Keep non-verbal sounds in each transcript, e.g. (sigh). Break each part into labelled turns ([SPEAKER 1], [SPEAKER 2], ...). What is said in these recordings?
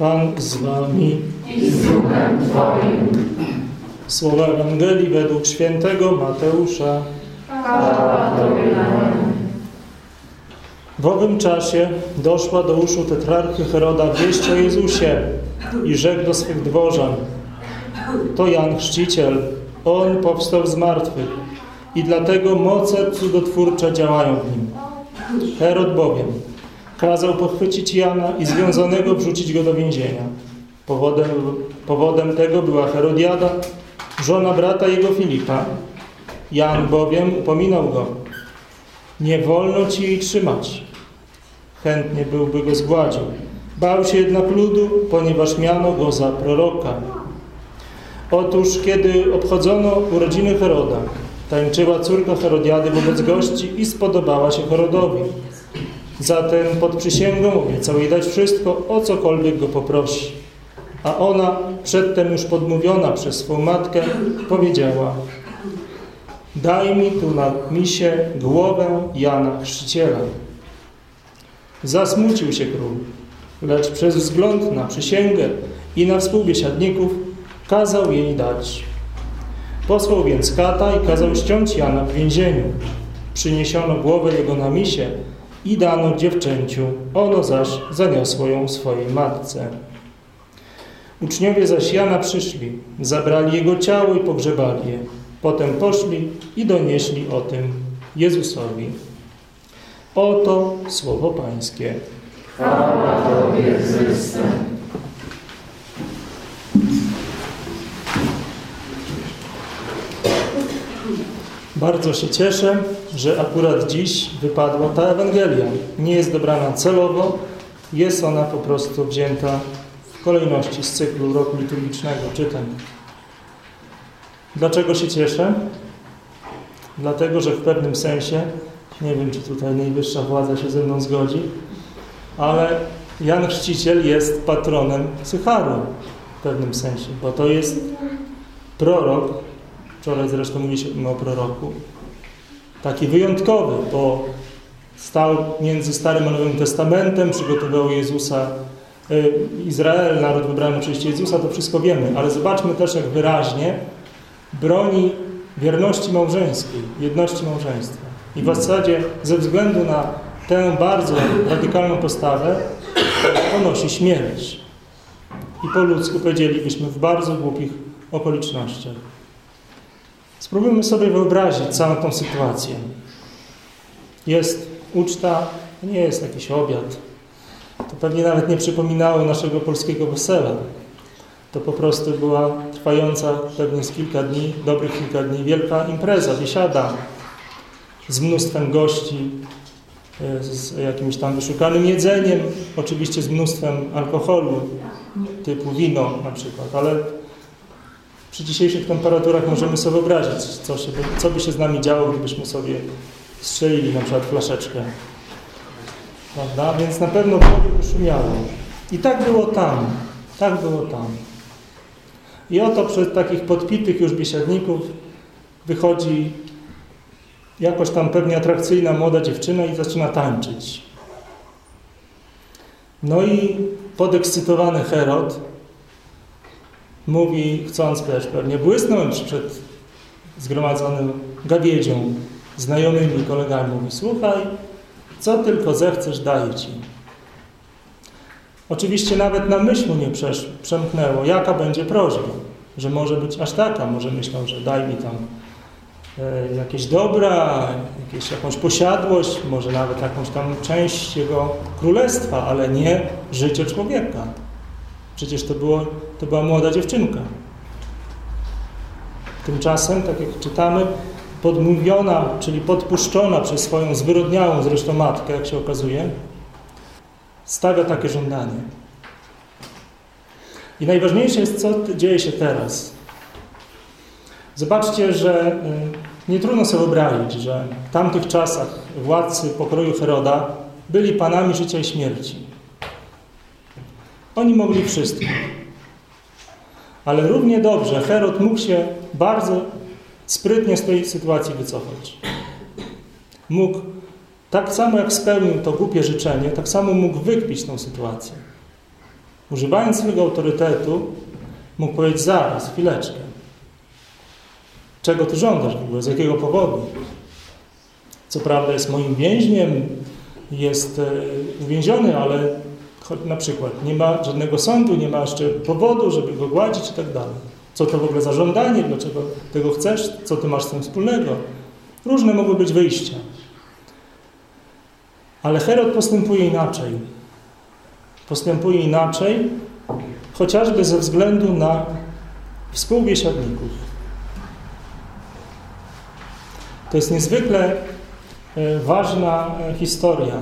[SPEAKER 1] Pan z wami.
[SPEAKER 2] i z duchem Twoim.
[SPEAKER 1] Słowa Ewangelii według świętego Mateusza.
[SPEAKER 2] Chwała Tobie, Panie.
[SPEAKER 1] W owym czasie doszła do uszu tetrarchy Heroda wieść o Jezusie i rzekł do swych dworzan. To Jan Chrzciciel, on powstał z martwych i dlatego moce cudotwórcze działają w nim. Herod bowiem kazał pochwycić Jana i związanego wrzucić go do więzienia. Powodem, powodem tego była Herodiada, żona brata jego Filipa. Jan bowiem upominał go. Nie wolno ci jej trzymać. Chętnie byłby go zgładził. Bał się jednak ludu, ponieważ miano go za proroka. Otóż, kiedy obchodzono urodziny Heroda, tańczyła córka Herodiady wobec gości i spodobała się Herodowi. Zatem pod przysięgą obiecał jej dać wszystko, o cokolwiek go poprosi. A ona, przedtem już podmówiona przez swą matkę, powiedziała Daj mi tu na misie głowę Jana Chrzciciela. Zasmucił się król, lecz przez wzgląd na przysięgę i na współbiesiadników kazał jej dać. Posłał więc kata i kazał ściąć Jana w więzieniu. Przyniesiono głowę jego na misie i dano dziewczęciu, ono zaś zaniosło ją swojej matce. Uczniowie zaś Jana przyszli, zabrali jego ciało i pogrzebali je. Potem poszli i donieśli o tym Jezusowi. Oto słowo Pańskie.
[SPEAKER 2] Chwała Tobie, Chryste.
[SPEAKER 1] Bardzo się cieszę, że akurat dziś wypadła ta Ewangelia. Nie jest dobrana celowo, jest ona po prostu wzięta w kolejności z cyklu roku liturgicznego czytań. Dlaczego się cieszę? Dlatego, że w pewnym sensie, nie wiem, czy tutaj najwyższa władza się ze mną zgodzi, ale Jan Chrzciciel jest patronem Sycharu w pewnym sensie, bo to jest prorok, wczoraj zresztą mówiliśmy o proroku, taki wyjątkowy, bo stał między Starym a Nowym Testamentem, przygotował Jezusa, y, Izrael, naród wybrany oczywiście Jezusa, to wszystko wiemy, ale zobaczmy też, jak wyraźnie broni wierności małżeńskiej, jedności małżeństwa. I w zasadzie ze względu na tę bardzo radykalną postawę ponosi śmierć. I po ludzku powiedzielibyśmy w bardzo głupich okolicznościach. Spróbujmy sobie wyobrazić całą tą sytuację. Jest uczta, nie jest jakiś obiad. To pewnie nawet nie przypominało naszego polskiego wesela. To po prostu była trwająca pewnie z kilka dni, dobrych kilka dni, wielka impreza, biesiada z mnóstwem gości, e, z jakimś tam wyszukanym jedzeniem, oczywiście z mnóstwem alkoholu, typu wino na przykład, ale przy dzisiejszych temperaturach możemy sobie wyobrazić, co, się, co by się z nami działo, gdybyśmy sobie strzelili na przykład flaszeczkę. Prawda? Więc na pewno głowie by szumiało. I tak było tam. Tak było tam. I oto przed takich podpitych już biesiadników wychodzi jakoś tam pewnie atrakcyjna młoda dziewczyna i zaczyna tańczyć. No i podekscytowany Herod mówi, chcąc też pewnie błysnąć przed zgromadzonym gawiedzią, znajomymi kolegami, mówi, słuchaj, co tylko zechcesz, daję ci. Oczywiście nawet na myśl nie przemknęło, jaka będzie prośba, że może być aż taka, może myślał, że daj mi tam e, jakieś dobra, jakieś, jakąś posiadłość, może nawet jakąś tam część jego królestwa, ale nie życie człowieka. Przecież to, było, to była młoda dziewczynka. Tymczasem, tak jak czytamy, podmówiona, czyli podpuszczona przez swoją zwyrodniałą zresztą matkę, jak się okazuje, stawia takie żądanie. I najważniejsze jest, co dzieje się teraz. Zobaczcie, że y, nie trudno sobie wyobrazić, że w tamtych czasach władcy pokroju Heroda byli panami życia i śmierci. Oni mogli wszystko. Ale równie dobrze Herod mógł się bardzo sprytnie z tej sytuacji wycofać. Mógł, tak samo jak spełnił to głupie życzenie, tak samo mógł wykpić tą sytuację. używając swojego autorytetu, mógł powiedzieć zaraz, chwileczkę. Czego ty żądasz w ogóle? Z jakiego powodu? Co prawda jest moim więźniem, jest e, uwięziony, ale na przykład nie ma żadnego sądu, nie ma jeszcze powodu, żeby go gładzić i tak dalej. Co to w ogóle za żądanie? Dlaczego tego chcesz? Co ty masz z tym wspólnego? Różne mogły być wyjścia. Ale Herod postępuje inaczej. Postępuje inaczej, chociażby ze względu na współbiesiadników. To jest niezwykle e, ważna e, historia,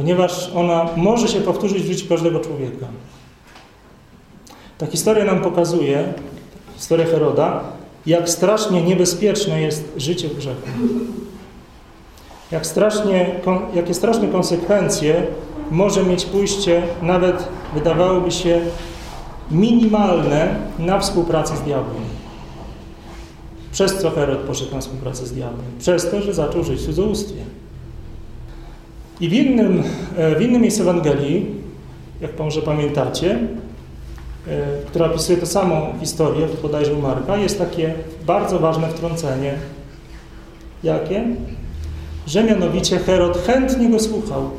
[SPEAKER 1] ponieważ ona może się powtórzyć w życiu każdego człowieka. Ta historia nam pokazuje, historia Heroda, jak strasznie niebezpieczne jest życie w grzechu. Jak strasznie, jakie straszne konsekwencje może mieć pójście, nawet wydawałoby się minimalne, na współpracę z diabłem. Przez co Herod poszedł na współpracę z diabłem? Przez to, że zaczął żyć w cudzołóstwie. I w innym, e, w innym miejscu Ewangelii, jak może pamiętacie, e, która opisuje tę samą historię, bodajże u Marka, jest takie bardzo ważne wtrącenie. Jakie? Że mianowicie Herod chętnie go słuchał.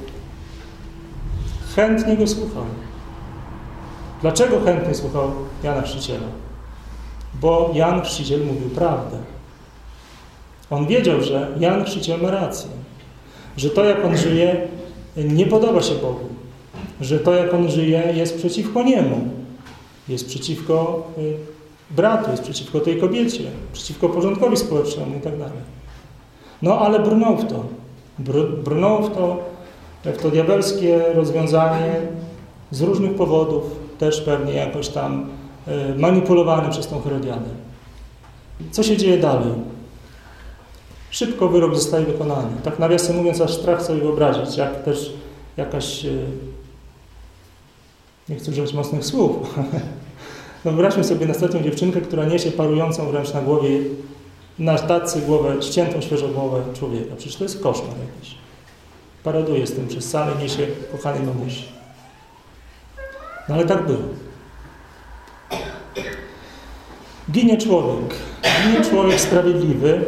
[SPEAKER 1] Chętnie go słuchał. Dlaczego chętnie słuchał Jana Chrzciciela? Bo Jan Chrzciciel mówił prawdę. On wiedział, że Jan Chrzciciel ma rację. Że to, jak on żyje, nie podoba się Bogu. Że to, jak on żyje, jest przeciwko niemu. Jest przeciwko y, bratu, jest przeciwko tej kobiecie, przeciwko porządkowi społecznemu i tak. No ale brnął w to. Brnął w to, w to diabelskie rozwiązanie z różnych powodów, też pewnie jakoś tam e, manipulowany przez tą Herodiadę. Co się dzieje dalej? Szybko wyrok zostaje wykonany. Tak nawiasem mówiąc, aż strach sobie wyobrazić, jak też jakaś, e, nie chcę używać mocnych słów, no (laughs) wyobraźmy sobie następną dziewczynkę, która niesie parującą wręcz na głowie, na tacy głowę, ściętą świeżo głowę człowieka. Przecież to jest koszmar jakiś. Paraduje z tym przez salę, niesie kochanej mamusi. No ale tak było. Ginie człowiek. Ginie człowiek sprawiedliwy,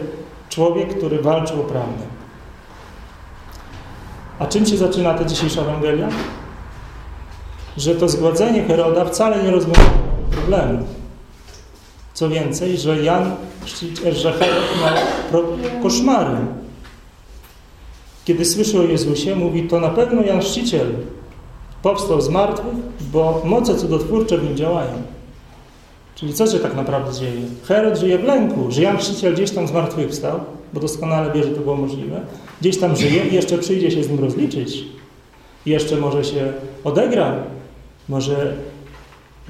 [SPEAKER 1] człowiek, który walczył o prawdę. A czym się zaczyna ta dzisiejsza Ewangelia? Że to zgładzenie Heroda wcale nie rozwiązało problemu. Co więcej, że Jan, że Herod ma koszmary. Kiedy słyszy o Jezusie, mówi, to na pewno Jan Chrzciciel, powstał z martwych, bo moce cudotwórcze w nim działają. Czyli co się tak naprawdę dzieje? Herod żyje w lęku, że Jan Chrzciciel gdzieś tam z martwych wstał, bo doskonale wie, że to było możliwe. Gdzieś tam żyje i jeszcze przyjdzie się z nim rozliczyć. I jeszcze może się odegra, może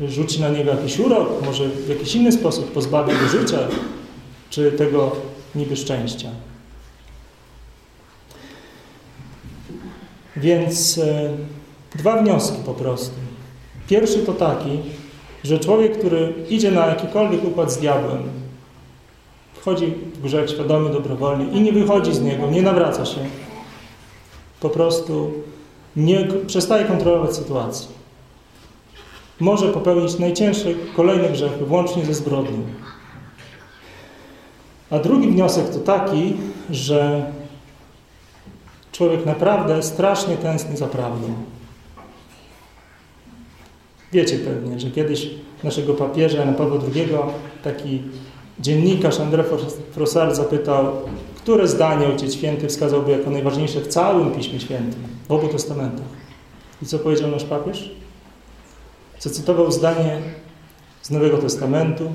[SPEAKER 1] rzuci na niego jakiś urok, może w jakiś inny sposób pozbawi go życia, czy tego niby szczęścia. Więc e, Dwa wnioski po prostu. Pierwszy to taki, że człowiek, który idzie na jakikolwiek układ z diabłem, wchodzi w grzech świadomy, dobrowolnie i nie wychodzi z niego, nie nawraca się, po prostu nie przestaje kontrolować sytuacji. Może popełnić najcięższe kolejne grzechy, włącznie ze zbrodnią. A drugi wniosek to taki, że człowiek naprawdę strasznie tęskni za prawdą. Wiecie pewnie, że kiedyś naszego papieża Jana Pawła II taki dziennikarz André Frossard zapytał, które zdanie Ojciec Święty wskazałby jako najważniejsze w całym Piśmie Świętym, w obu testamentach. I co powiedział nasz papież? Zacytował zdanie z Nowego Testamentu,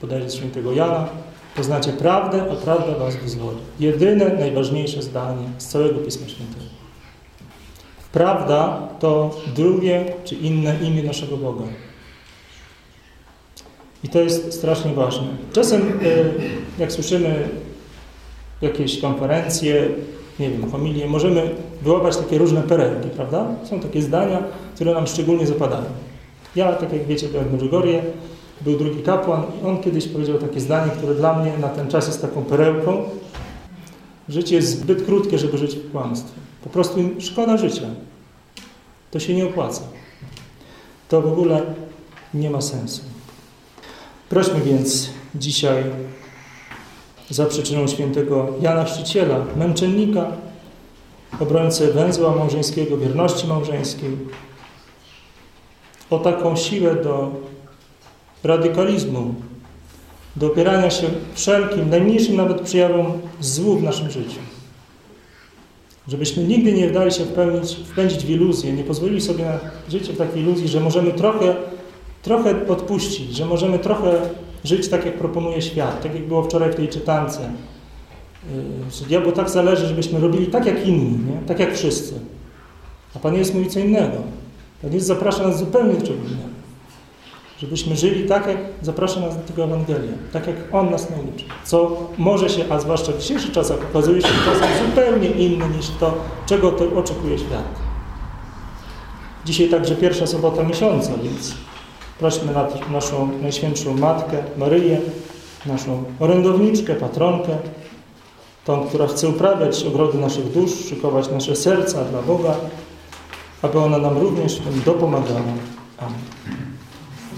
[SPEAKER 1] bodajże z świętego Jana, poznacie prawdę, a prawda was wyzwoli. Jedyne, najważniejsze zdanie z całego Pisma Świętego. Prawda to drugie czy inne imię naszego Boga. I to jest strasznie ważne. Czasem, e, jak słyszymy jakieś konferencje, nie wiem, homilie, możemy wyłapać takie różne perełki, prawda? Są takie zdania, które nam szczególnie zapadają. Ja, tak jak wiecie, byłem w Medjugorje, był drugi kapłan i on kiedyś powiedział takie zdanie, które dla mnie na ten czas jest taką perełką. Życie jest zbyt krótkie, żeby żyć w kłamstwie. Po prostu szkoda życia. To się nie opłaca. To w ogóle nie ma sensu. Prośmy więc dzisiaj za przyczyną świętego Jana Chrzciciela, męczennika, obrońcę węzła małżeńskiego, wierności małżeńskiej, o taką siłę do radykalizmu, do opierania się wszelkim, najmniejszym nawet przejawom złu w naszym życiu. Żebyśmy nigdy nie dali się wpełnić, wpędzić w iluzję, nie pozwolili sobie na życie w takiej iluzji, że możemy trochę, trochę odpuścić, że możemy trochę żyć tak, jak proponuje świat, tak jak było wczoraj w tej czytance. Yy, Że diabłu tak zależy, żebyśmy robili tak jak inni, nie? tak jak wszyscy. A Pan Jezus mówi co innego. Pan Jezus zaprasza nas zupełnie do czego innego. Żebyśmy żyli tak, jak zaprasza nas do tego Ewangelia, tak jak On nas nauczy. Co może się, a zwłaszcza w dzisiejszych czasach, okazuje się czasem zupełnie inne niż to, czego to oczekuje świat. Dzisiaj także pierwsza sobota miesiąca, więc prośmy naszą Najświętszą Matkę, Maryję, naszą orędowniczkę, patronkę, tą, która chce uprawiać ogrody naszych dusz, szykować nasze serca dla Boga, aby ona nam również w tym dopomagała. Amen.